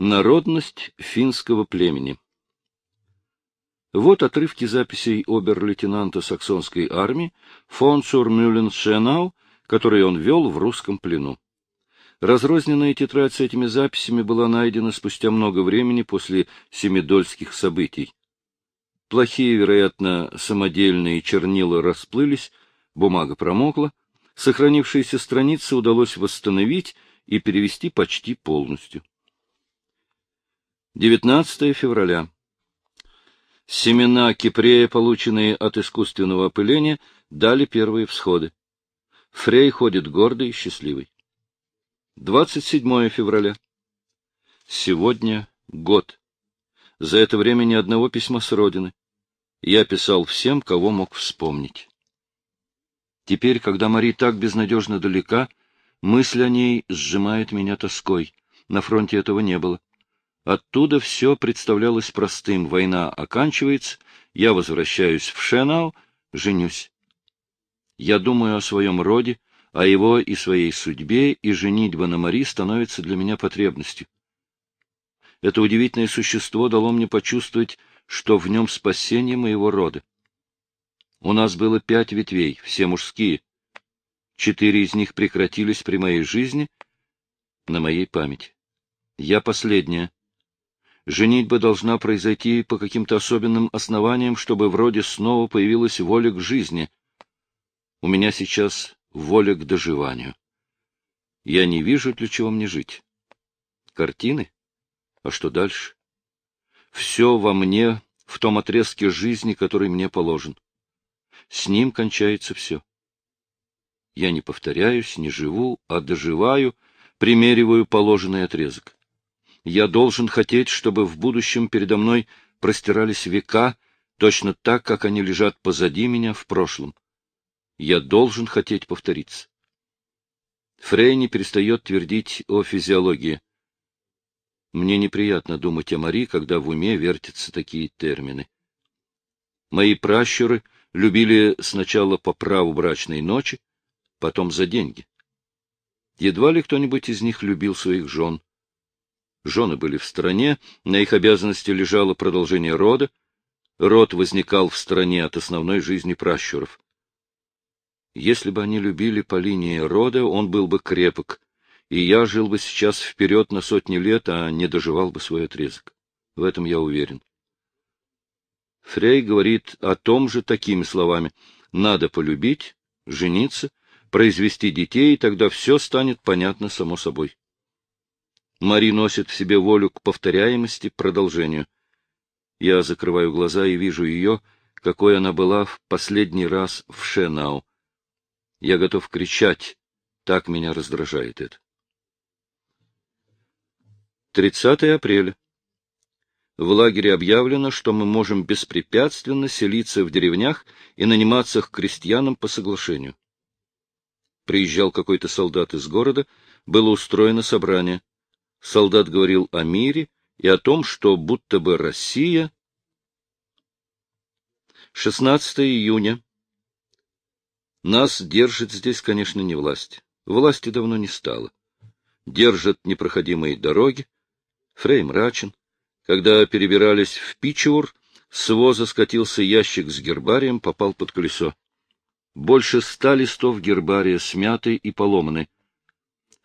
Народность финского племени Вот отрывки записей обер-лейтенанта саксонской армии фон Цурмюлен-Шенау, которые он вел в русском плену. Разрозненная тетрадь с этими записями была найдена спустя много времени после семидольских событий. Плохие, вероятно, самодельные чернила расплылись, бумага промокла, сохранившиеся страницы удалось восстановить и перевести почти полностью. 19 февраля. Семена кипрея, полученные от искусственного опыления, дали первые всходы. Фрей ходит гордый и счастливый. 27 февраля. Сегодня год. За это время ни одного письма с родины. Я писал всем, кого мог вспомнить. Теперь, когда Мари так безнадежно далека, мысль о ней сжимает меня тоской. На фронте этого не было. Оттуда все представлялось простым. Война оканчивается, я возвращаюсь в Шенау, женюсь. Я думаю о своем роде, о его и своей судьбе, и женитьба на Мари становится для меня потребностью. Это удивительное существо дало мне почувствовать, что в нем спасение моего рода. У нас было пять ветвей, все мужские. Четыре из них прекратились при моей жизни, на моей памяти. Я последняя. Женитьба должна произойти по каким-то особенным основаниям, чтобы вроде снова появилась воля к жизни. У меня сейчас воля к доживанию. Я не вижу, для чего мне жить. Картины? А что дальше? Все во мне, в том отрезке жизни, который мне положен. С ним кончается все. Я не повторяюсь, не живу, а доживаю, примериваю положенный отрезок. Я должен хотеть, чтобы в будущем передо мной простирались века, точно так, как они лежат позади меня в прошлом. Я должен хотеть повториться. Фрей не перестает твердить о физиологии. Мне неприятно думать о Мари, когда в уме вертятся такие термины. Мои пращуры любили сначала по праву брачной ночи, потом за деньги. Едва ли кто-нибудь из них любил своих жен. Жены были в стороне, на их обязанности лежало продолжение рода, род возникал в стороне от основной жизни пращуров. Если бы они любили по линии рода, он был бы крепок, и я жил бы сейчас вперед на сотни лет, а не доживал бы свой отрезок. В этом я уверен. Фрей говорит о том же такими словами. Надо полюбить, жениться, произвести детей, и тогда все станет понятно само собой. Мари носит в себе волю к повторяемости, продолжению. Я закрываю глаза и вижу ее, какой она была в последний раз в Шенау. Я готов кричать, так меня раздражает это. 30 апреля. В лагере объявлено, что мы можем беспрепятственно селиться в деревнях и наниматься к крестьянам по соглашению. Приезжал какой-то солдат из города, было устроено собрание. Солдат говорил о мире и о том, что будто бы Россия... 16 июня. Нас держит здесь, конечно, не власть. Власти давно не стало. Держат непроходимые дороги. Фрей мрачен. Когда перебирались в Пичур, с воза скатился ящик с гербарием, попал под колесо. Больше ста листов гербария смяты и поломаны.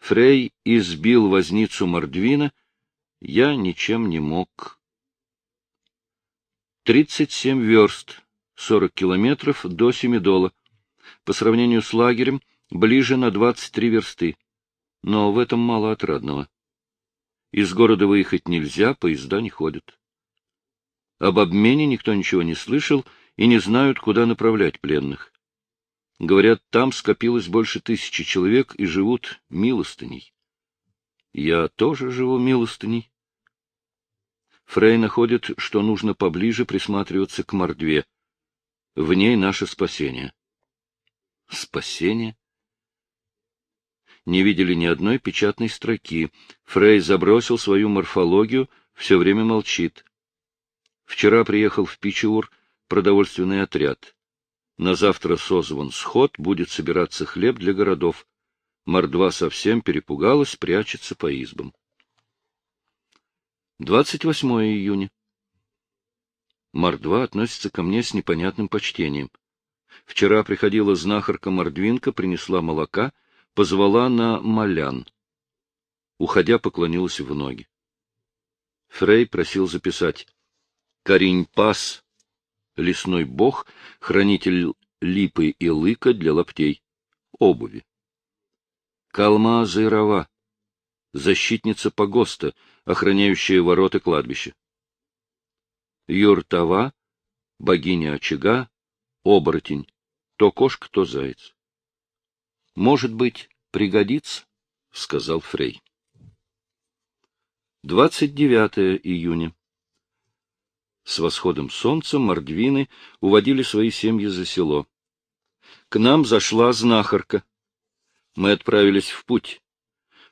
Фрей избил возницу Мордвина, я ничем не мог. Тридцать семь верст, сорок километров до Семидола. По сравнению с лагерем, ближе на двадцать три версты. Но в этом мало отрадного. Из города выехать нельзя, поезда не ходят. Об обмене никто ничего не слышал и не знают, куда направлять пленных. Говорят, там скопилось больше тысячи человек и живут милостыней. Я тоже живу милостыней. Фрей находит, что нужно поближе присматриваться к мордве. В ней наше спасение. Спасение? Не видели ни одной печатной строки. Фрей забросил свою морфологию, все время молчит. Вчера приехал в Пичур продовольственный отряд. На завтра созван сход, будет собираться хлеб для городов. Мордва совсем перепугалась, прячется по избам. 28 июня. Мордва относится ко мне с непонятным почтением. Вчера приходила знахарка Мордвинка, принесла молока, позвала на малян. Уходя, поклонилась в ноги. Фрей просил записать. Каринь-пас, лесной бог, хранитель липы и лыка для лаптей, обуви. Калма Зайрова, защитница погоста, охраняющая ворота кладбища. Юртава, богиня очага, оборотень, то кошка, то заяц. — Может быть, пригодится, — сказал Фрей. 29 июня. С восходом солнца мордвины уводили свои семьи за село. К нам зашла знахарка. Мы отправились в путь.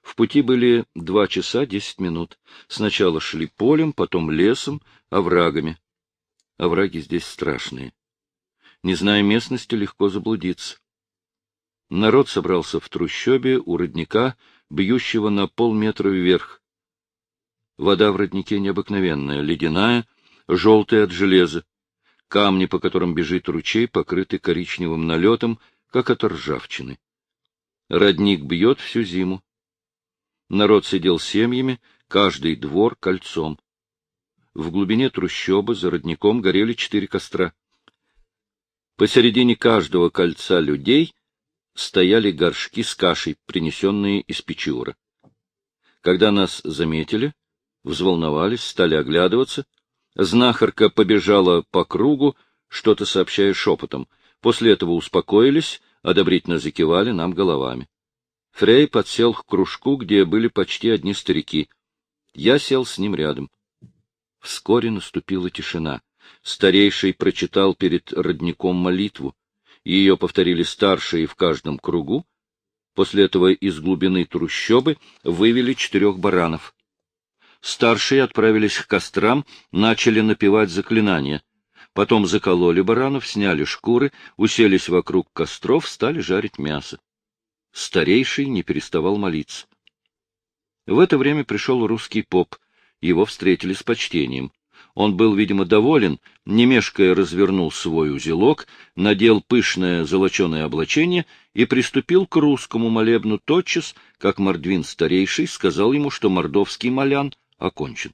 В пути были два часа десять минут. Сначала шли полем, потом лесом, оврагами. Овраги здесь страшные. Не зная местности, легко заблудиться. Народ собрался в трущобе у родника, бьющего на полметра вверх. Вода в роднике необыкновенная, ледяная, желтая от железа. Камни, по которым бежит ручей, покрыты коричневым налетом, как от ржавчины. Родник бьет всю зиму. Народ сидел семьями, каждый двор кольцом. В глубине трущобы за родником горели четыре костра. Посередине каждого кольца людей стояли горшки с кашей, принесенные из печура. Когда нас заметили, взволновались, стали оглядываться. Знахарка побежала по кругу, что-то сообщая шепотом. После этого успокоились, одобрительно закивали нам головами. Фрей подсел к кружку, где были почти одни старики. Я сел с ним рядом. Вскоре наступила тишина. Старейший прочитал перед родником молитву. Ее повторили старшие в каждом кругу. После этого из глубины трущобы вывели четырех баранов. Старшие отправились к кострам, начали напевать заклинания. Потом закололи баранов, сняли шкуры, уселись вокруг костров, стали жарить мясо. Старейший не переставал молиться. В это время пришел русский поп. Его встретили с почтением. Он был, видимо, доволен, не мешкая развернул свой узелок, надел пышное золоченое облачение и приступил к русскому молебну тотчас, как Мордвин-старейший сказал ему, что мордовский молян окончен.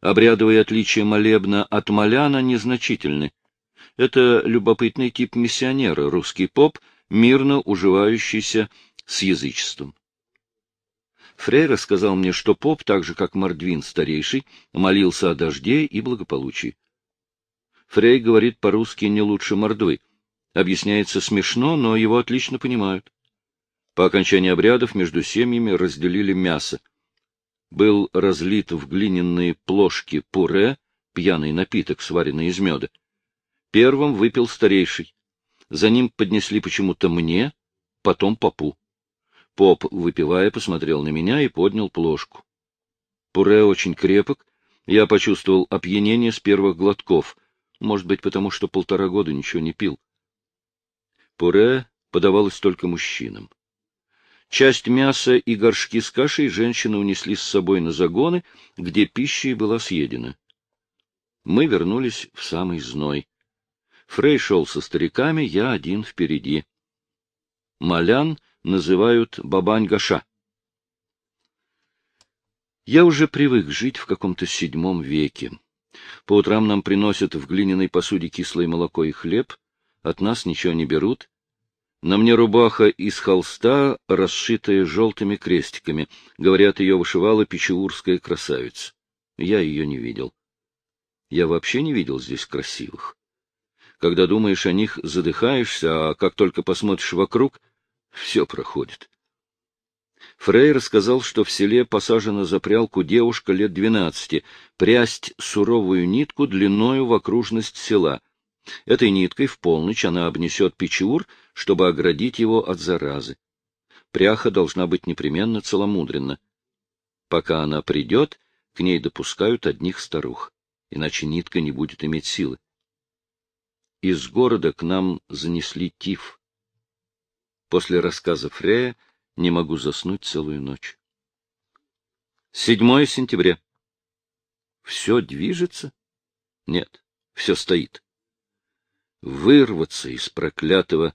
Обрядовые отличия молебна от моляна незначительны. Это любопытный тип миссионера, русский поп, мирно уживающийся с язычеством. Фрей рассказал мне, что поп, так же как Мордвин старейший, молился о дожде и благополучии. Фрей говорит по-русски не лучше Мордвы. Объясняется смешно, но его отлично понимают. По окончании обрядов между семьями разделили мясо. Был разлит в глиняные плошки пуре, пьяный напиток, сваренный из меда. Первым выпил старейший. За ним поднесли почему-то мне, потом попу. Поп, выпивая, посмотрел на меня и поднял плошку. Пуре очень крепок. Я почувствовал опьянение с первых глотков. Может быть, потому что полтора года ничего не пил. Пуре подавалось только мужчинам. Часть мяса и горшки с кашей женщины унесли с собой на загоны, где пища и была съедена. Мы вернулись в самый зной. Фрей шел со стариками, я один впереди. Малян называют Бабань-Гаша. Я уже привык жить в каком-то седьмом веке. По утрам нам приносят в глиняной посуде кислое молоко и хлеб, от нас ничего не берут. На мне рубаха из холста, расшитая желтыми крестиками. Говорят, ее вышивала печеурская красавица. Я ее не видел. Я вообще не видел здесь красивых. Когда думаешь о них, задыхаешься, а как только посмотришь вокруг — все проходит. Фрей рассказал, что в селе посажена за прялку девушка лет двенадцати, прясть суровую нитку длиною в окружность села. Этой ниткой в полночь она обнесет печур, чтобы оградить его от заразы. Пряха должна быть непременно целомудренна. Пока она придет, к ней допускают одних старух, иначе нитка не будет иметь силы. Из города к нам занесли тиф. После рассказа Фрея не могу заснуть целую ночь. 7 сентября. Все движется? Нет, все стоит. Вырваться из проклятого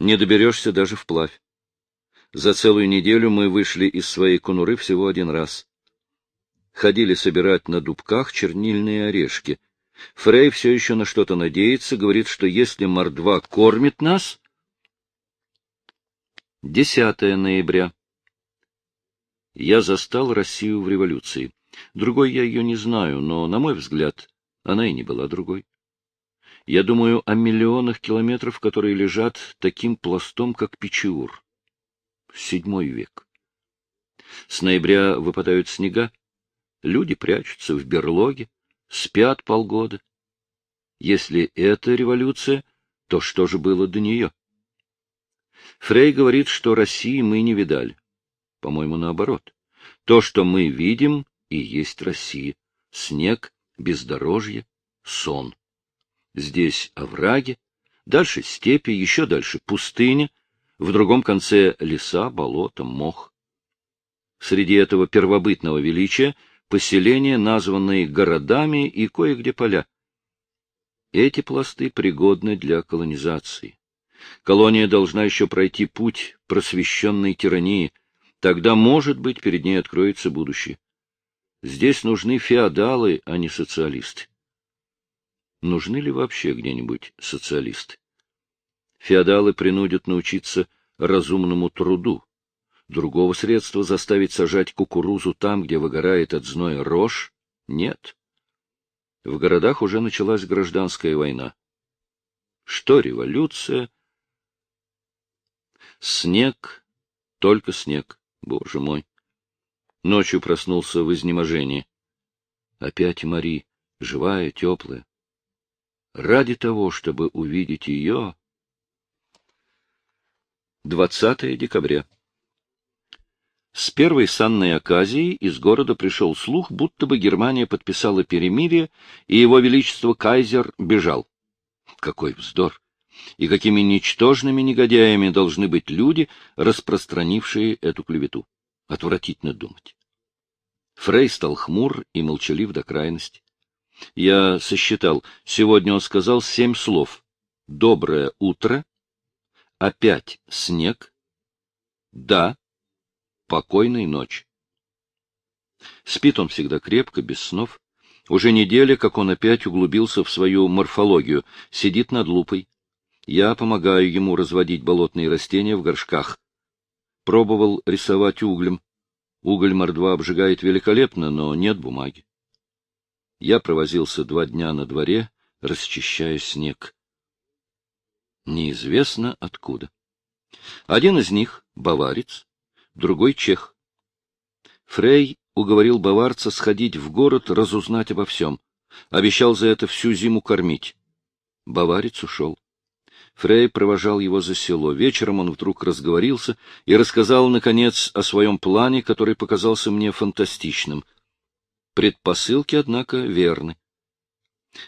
не доберешься даже вплавь. За целую неделю мы вышли из своей конуры всего один раз. Ходили собирать на дубках чернильные орешки. Фрей все еще на что-то надеется, говорит, что если мордва кормит нас... 10 ноября. Я застал Россию в революции. Другой я ее не знаю, но, на мой взгляд, она и не была другой. Я думаю о миллионах километров, которые лежат таким пластом, как Печиур. Седьмой век. С ноября выпадают снега, люди прячутся в берлоге, спят полгода. Если это революция, то что же было до нее? Фрей говорит, что России мы не видали. По-моему, наоборот. То, что мы видим, и есть Россия. Снег, бездорожье, сон. Здесь овраги, дальше степи, еще дальше пустыня, в другом конце леса, болота, мох. Среди этого первобытного величия поселения, названные городами и кое-где поля. Эти пласты пригодны для колонизации. Колония должна еще пройти путь просвещенной тирании, тогда, может быть, перед ней откроется будущее. Здесь нужны феодалы, а не социалисты нужны ли вообще где-нибудь социалисты. Феодалы принудят научиться разумному труду. Другого средства заставить сажать кукурузу там, где выгорает от зноя рожь, нет. В городах уже началась гражданская война. Что революция? Снег, только снег, боже мой. Ночью проснулся в изнеможении. Опять Мари, живая, теплая ради того, чтобы увидеть ее. 20 декабря. С первой санной оказией из города пришел слух, будто бы Германия подписала перемирие, и его величество кайзер бежал. Какой вздор! И какими ничтожными негодяями должны быть люди, распространившие эту клевету. Отвратительно думать. Фрей стал хмур и молчалив до крайности. Я сосчитал. Сегодня он сказал семь слов. Доброе утро. Опять снег. Да. Покойной ночи. Спит он всегда крепко, без снов. Уже неделя, как он опять углубился в свою морфологию, сидит над лупой. Я помогаю ему разводить болотные растения в горшках. Пробовал рисовать углем. Уголь мордва обжигает великолепно, но нет бумаги. Я провозился два дня на дворе, расчищая снег. Неизвестно откуда. Один из них — баварец, другой — чех. Фрей уговорил баварца сходить в город, разузнать обо всем. Обещал за это всю зиму кормить. Баварец ушел. Фрей провожал его за село. Вечером он вдруг разговорился и рассказал, наконец, о своем плане, который показался мне фантастичным — Предпосылки, однако, верны.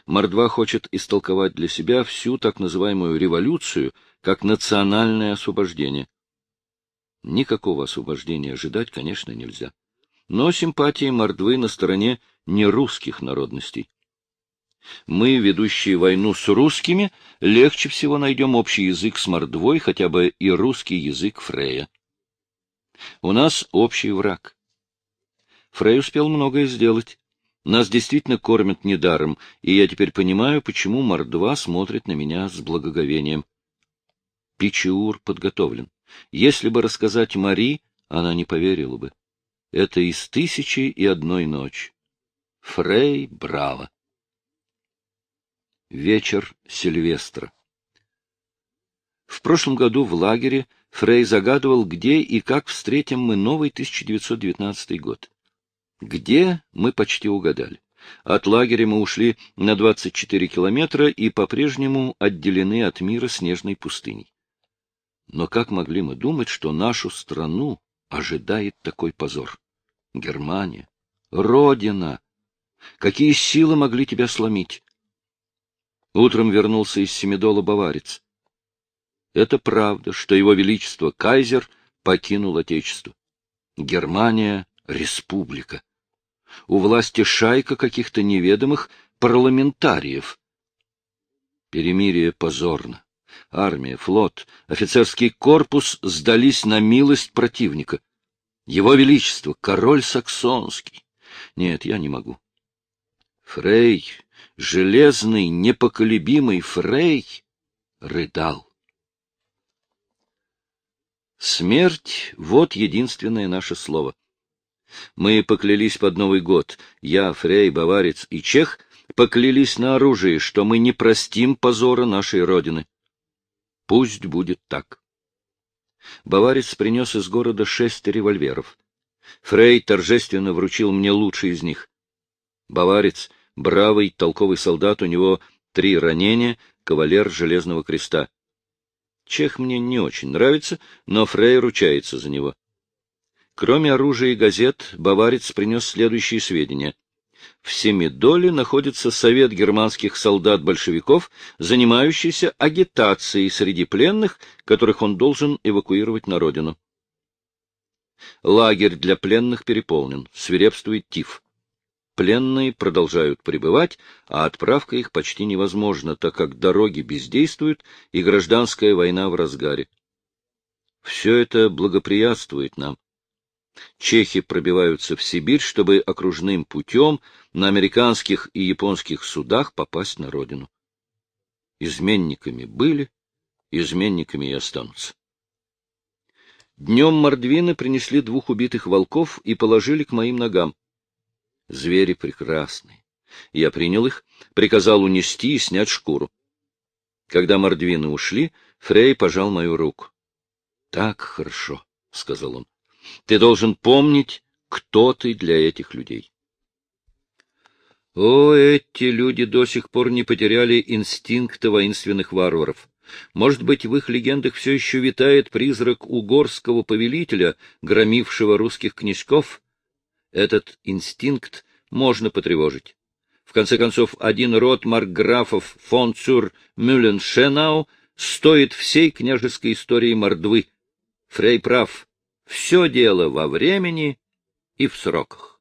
Мордва хочет истолковать для себя всю так называемую революцию как национальное освобождение. Никакого освобождения ожидать, конечно, нельзя. Но симпатии Мордвы на стороне нерусских народностей. Мы, ведущие войну с русскими, легче всего найдем общий язык с Мордвой, хотя бы и русский язык Фрея. У нас общий враг. Фрей успел многое сделать. Нас действительно кормят недаром, и я теперь понимаю, почему Мордва смотрит на меня с благоговением. Пичиур подготовлен. Если бы рассказать Мари, она не поверила бы. Это из тысячи и одной ночи. Фрей, браво! Вечер Сильвестра В прошлом году в лагере Фрей загадывал, где и как встретим мы новый 1919 год. Где мы почти угадали. От лагеря мы ушли на 24 километра и по-прежнему отделены от мира снежной пустыней. Но как могли мы думать, что нашу страну ожидает такой позор? Германия, Родина! Какие силы могли тебя сломить? Утром вернулся из Семидола баварец. Это правда, что его величество кайзер покинул Отечество. Германия Республика. У власти шайка каких-то неведомых парламентариев. Перемирие позорно. Армия, флот, офицерский корпус сдались на милость противника. Его Величество, король саксонский. Нет, я не могу. Фрей, железный, непоколебимый Фрей, рыдал. Смерть — вот единственное наше слово. Мы поклялись под Новый год, я, Фрей, Баварец и Чех, поклялись на оружие, что мы не простим позора нашей Родины. Пусть будет так. Баварец принес из города шесть револьверов. Фрей торжественно вручил мне лучший из них. Баварец, бравый, толковый солдат, у него три ранения, кавалер Железного Креста. Чех мне не очень нравится, но Фрей ручается за него. Кроме оружия и газет, баварец принес следующие сведения. В Семидоле находится совет германских солдат-большевиков, занимающийся агитацией среди пленных, которых он должен эвакуировать на родину. Лагерь для пленных переполнен, свирепствует тиф. Пленные продолжают пребывать, а отправка их почти невозможна, так как дороги бездействуют и гражданская война в разгаре. Все это благоприятствует нам. Чехи пробиваются в Сибирь, чтобы окружным путем на американских и японских судах попасть на родину. Изменниками были, изменниками и останутся. Днем мордвины принесли двух убитых волков и положили к моим ногам. Звери прекрасные. Я принял их, приказал унести и снять шкуру. Когда мордвины ушли, Фрей пожал мою руку. — Так хорошо, — сказал он. Ты должен помнить, кто ты для этих людей. О, эти люди до сих пор не потеряли инстинкта воинственных варваров. Может быть, в их легендах все еще витает призрак угорского повелителя, громившего русских князьков? Этот инстинкт можно потревожить. В конце концов, один род маркграфов фон Цюр Мюлленшенау стоит всей княжеской истории Мордвы. Фрей прав. Все дело во времени и в сроках.